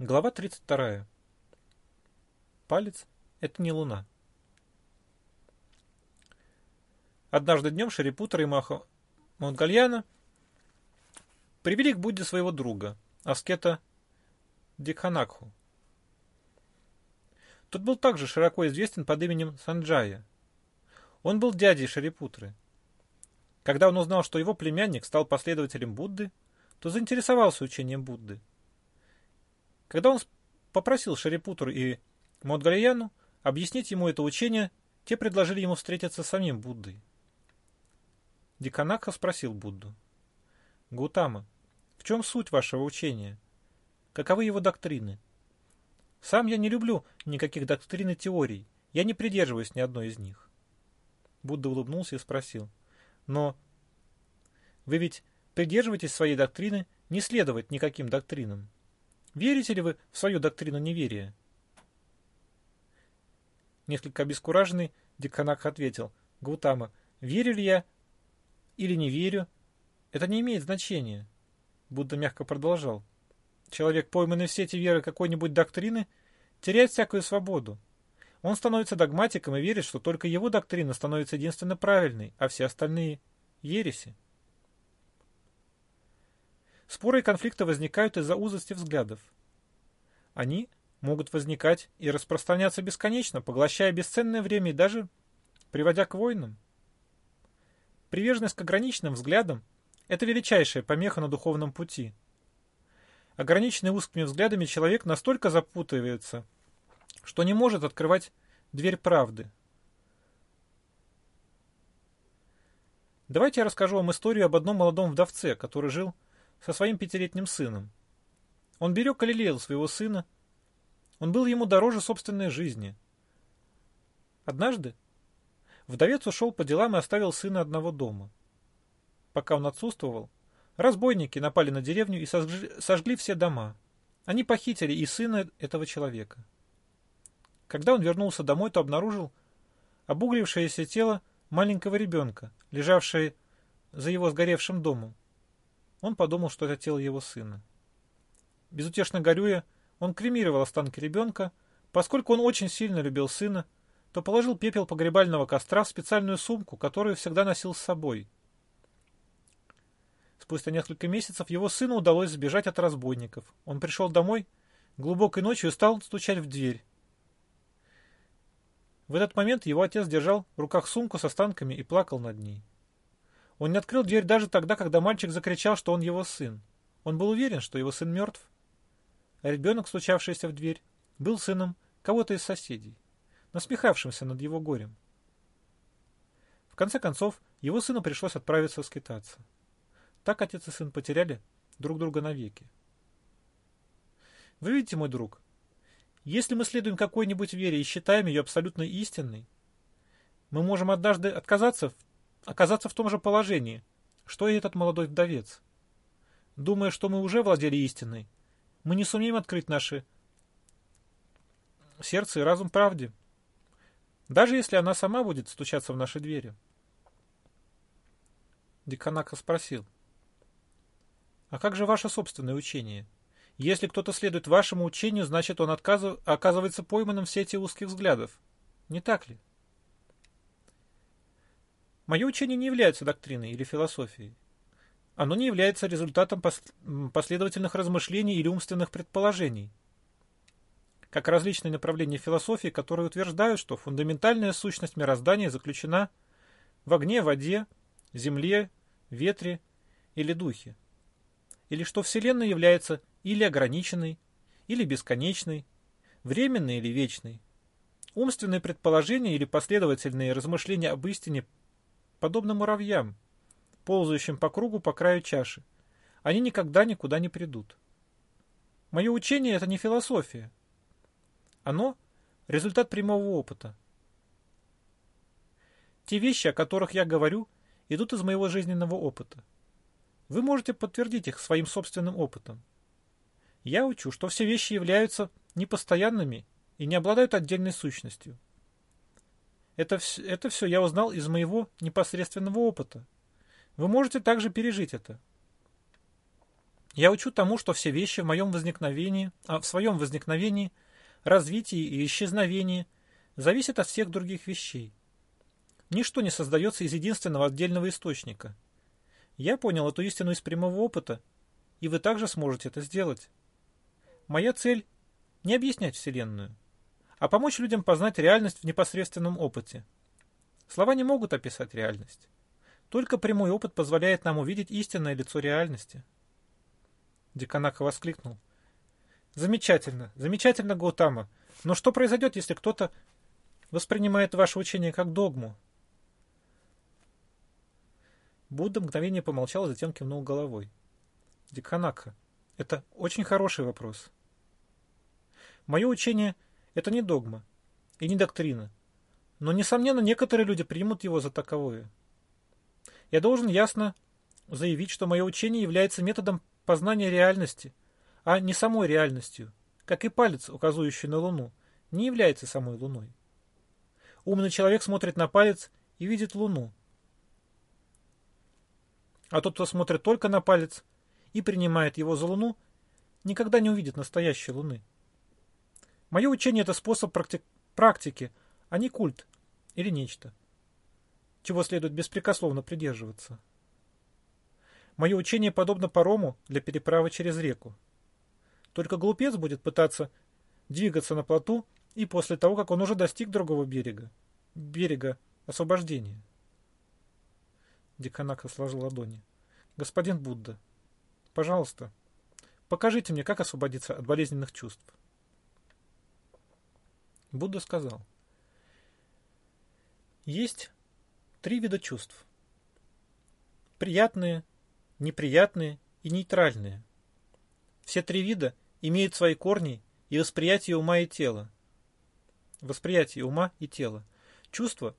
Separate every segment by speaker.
Speaker 1: Глава 32. Палец – это не луна. Однажды днем Шарипутра и Маха Монгальяна привели к Будде своего друга, аскета Дикханакху. Тот был также широко известен под именем Санджая. Он был дядей Шарипутры. Когда он узнал, что его племянник стал последователем Будды, то заинтересовался учением Будды – когда он попросил Шарипутру и Модгалияну объяснить ему это учение, те предложили ему встретиться с самим Буддой. Диканака спросил Будду. «Гутама, в чем суть вашего учения? Каковы его доктрины? Сам я не люблю никаких доктрин и теорий. Я не придерживаюсь ни одной из них». Будда улыбнулся и спросил. «Но вы ведь придерживаетесь своей доктрины не следовать никаким доктринам. Верите ли вы в свою доктрину неверия? Несколько обескураженный, Диканак ответил. Гутама, верю ли я или не верю, это не имеет значения. Будда мягко продолжал. Человек, пойманный в сети веры какой-нибудь доктрины, теряет всякую свободу. Он становится догматиком и верит, что только его доктрина становится единственно правильной, а все остальные – ереси. Споры и конфликты возникают из-за узости взглядов. Они могут возникать и распространяться бесконечно, поглощая бесценное время и даже приводя к войнам. Приверженность к ограниченным взглядам – это величайшая помеха на духовном пути. Ограниченный узкими взглядами человек настолько запутывается, что не может открывать дверь правды. Давайте я расскажу вам историю об одном молодом вдовце, который жил со своим пятилетним сыном. Он берег и лелеял своего сына. Он был ему дороже собственной жизни. Однажды вдовец ушел по делам и оставил сына одного дома. Пока он отсутствовал, разбойники напали на деревню и сожгли, все дома. Они похитили и сына этого человека. Когда он вернулся домой, то обнаружил обуглившееся тело маленького ребенка, лежавшее за его сгоревшим домом. Он подумал, что это тело его сына. Безутешно горюя, он кремировал останки ребенка, поскольку он очень сильно любил сына, то положил пепел погребального костра в специальную сумку, которую всегда носил с собой. Спустя несколько месяцев его сыну удалось сбежать от разбойников. Он пришел домой глубокой ночью и стал стучать в дверь. В этот момент его отец держал в руках сумку с останками и плакал над ней. Он не открыл дверь даже тогда, когда мальчик закричал, что он его сын. Он был уверен, что его сын мертв. А ребенок, стучавшийся в дверь, был сыном кого-то из соседей, насмехавшимся над его горем. В конце концов, его сыну пришлось отправиться скитаться. Так отец и сын потеряли друг друга навеки. Вы видите, мой друг, если мы следуем какой-нибудь вере и считаем ее абсолютно истинной, мы можем однажды отказаться оказаться в том же положении, что и этот молодой вдовец. Думая, что мы уже владели истиной, мы не сумеем открыть наши сердце и разум правде, даже если она сама будет стучаться в наши двери. Диканака спросил, «А как же ваше собственное учение? Если кто-то следует вашему учению, значит он отказыв... оказывается пойманным в сети узких взглядов. Не так ли?» Мое учение не является доктриной или философией. Оно не является результатом последовательных размышлений или умственных предположений. Как различные направления философии, которые утверждают, что фундаментальная сущность мироздания заключена в огне, воде, земле, ветре или духе. Или что Вселенная является или ограниченной, или бесконечной, временной или вечной. Умственные предположения или последовательные размышления об истине подобно муравьям, ползающим по кругу по краю чаши. Они никогда никуда не придут. Мое учение – это не философия. Оно – результат прямого опыта. Те вещи, о которых я говорю, идут из моего жизненного опыта. Вы можете подтвердить их своим собственным опытом. Я учу, что все вещи являются непостоянными и не обладают отдельной сущностью. Это, это все я узнал из моего непосредственного опыта. Вы можете также пережить это. Я учу тому, что все вещи в моем возникновении, а в своем возникновении, развитии и исчезновении зависят от всех других вещей. Ничто не создается из единственного отдельного источника. Я понял эту истину из прямого опыта, и вы также сможете это сделать. Моя цель – не объяснять Вселенную, а помочь людям познать реальность в непосредственном опыте. Слова не могут описать реальность. Только прямой опыт позволяет нам увидеть истинное лицо реальности. Диканака воскликнул. Замечательно, замечательно, Гаутама. Но что произойдет, если кто-то воспринимает ваше учение как догму? Будда мгновение помолчал, а затем кивнул головой. Диканака, это очень хороший вопрос. Мое учение – это не догма и не доктрина, но, несомненно, некоторые люди примут его за таковое. Я должен ясно заявить, что мое учение является методом познания реальности, а не самой реальностью, как и палец, указывающий на Луну, не является самой Луной. Умный человек смотрит на палец и видит Луну. А тот, кто смотрит только на палец и принимает его за Луну, никогда не увидит настоящей Луны. Мое учение – это способ практи практики, а не культ или нечто, чего следует беспрекословно придерживаться. Мое учение подобно парому для переправы через реку. Только глупец будет пытаться двигаться на плоту и после того, как он уже достиг другого берега, берега освобождения. Диканака сложил ладони. Господин Будда, пожалуйста, покажите мне, как освободиться от болезненных чувств. Будда сказал, есть три вида чувств. Приятные, неприятные и нейтральные. Все три вида имеют свои корни и восприятие ума и тела. Восприятие ума и тела. Чувства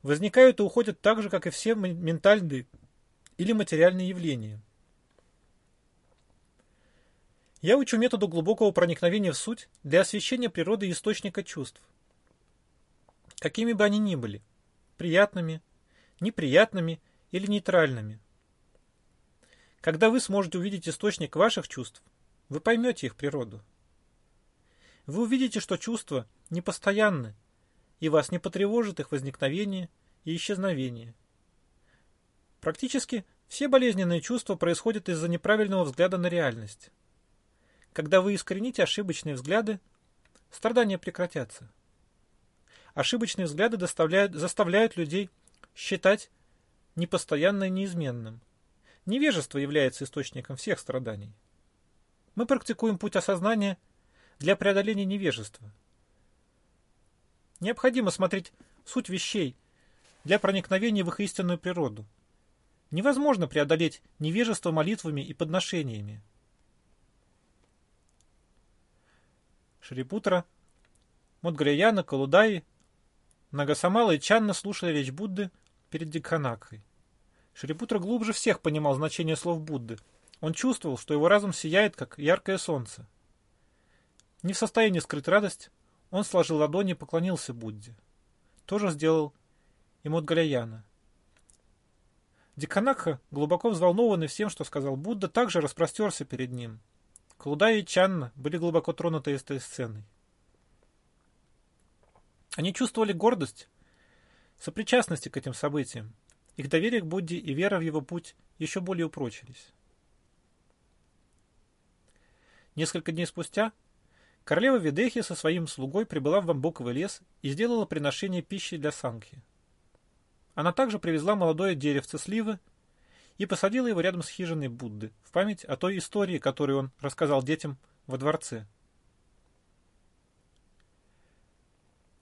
Speaker 1: возникают и уходят так же, как и все ментальные или материальные явления. Я учу методу глубокого проникновения в суть для освещения природы источника чувств. Какими бы они ни были, приятными, неприятными или нейтральными. Когда вы сможете увидеть источник ваших чувств, вы поймете их природу. Вы увидите, что чувства непостоянны, и вас не потревожит их возникновение и исчезновение. Практически все болезненные чувства происходят из-за неправильного взгляда на реальность. Когда вы искорените ошибочные взгляды, страдания прекратятся. Ошибочные взгляды заставляют людей считать непостоянное неизменным. Невежество является источником всех страданий. Мы практикуем путь осознания для преодоления невежества. Необходимо смотреть суть вещей для проникновения в их истинную природу. Невозможно преодолеть невежество молитвами и подношениями. Шрипутра, Мудгрияна, Калудаи, Нагасамала и Чанна слушали речь Будды перед Дикханакой. Шрипутра глубже всех понимал значение слов Будды. Он чувствовал, что его разум сияет, как яркое солнце. Не в состоянии скрыть радость, он сложил ладони и поклонился Будде. То же сделал и Мудгаляяна. Диканакха, глубоко взволнованный всем, что сказал Будда, также распростерся перед ним. Клуда и Чанна были глубоко тронуты этой сценой. Они чувствовали гордость, сопричастности к этим событиям, их доверие к Будде и вера в его путь еще более упрочились. Несколько дней спустя королева Ведехи со своим слугой прибыла в бамбуковый лес и сделала приношение пищи для Сангхи. Она также привезла молодое деревце сливы и посадила его рядом с хижиной Будды в память о той истории, которую он рассказал детям во дворце.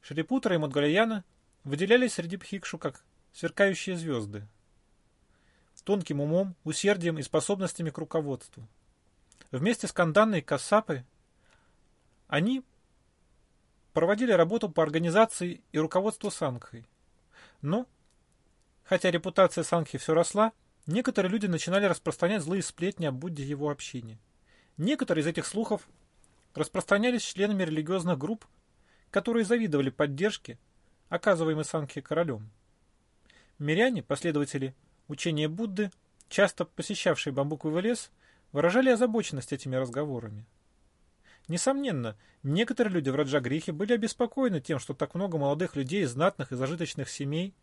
Speaker 1: Шрипутра и Мадгалаяна выделялись среди Бхикшу как сверкающие звезды. Тонким умом, усердием и способностями к руководству. Вместе с Канданной и Кассапой они проводили работу по организации и руководству Сангхой. Но, хотя репутация Сангхи все росла, некоторые люди начинали распространять злые сплетни о Будде и его общине. Некоторые из этих слухов распространялись членами религиозных групп, которые завидовали поддержке, оказываемой Сангхи королем. Миряне, последователи учения Будды, часто посещавшие бамбуковый лес, выражали озабоченность этими разговорами. Несомненно, некоторые люди в Раджагрихе были обеспокоены тем, что так много молодых людей из знатных и зажиточных семей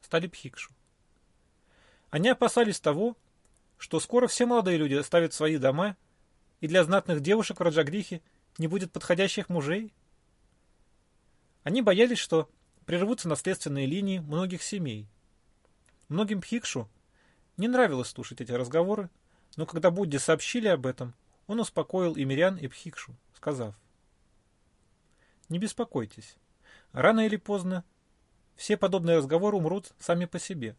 Speaker 1: стали пхикшу. Они опасались того, что скоро все молодые люди оставят свои дома, и для знатных девушек в Раджагрихе не будет подходящих мужей. Они боялись, что прервутся наследственные линии многих семей. Многим пхикшу не нравилось слушать эти разговоры, но когда Будди сообщили об этом, он успокоил и мирян, и Пхикшу, сказав, «Не беспокойтесь. Рано или поздно все подобные разговоры умрут сами по себе».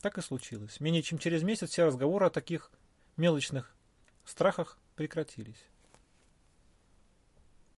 Speaker 1: Так и случилось. Менее чем через месяц все разговоры о таких мелочных страхах прекратились.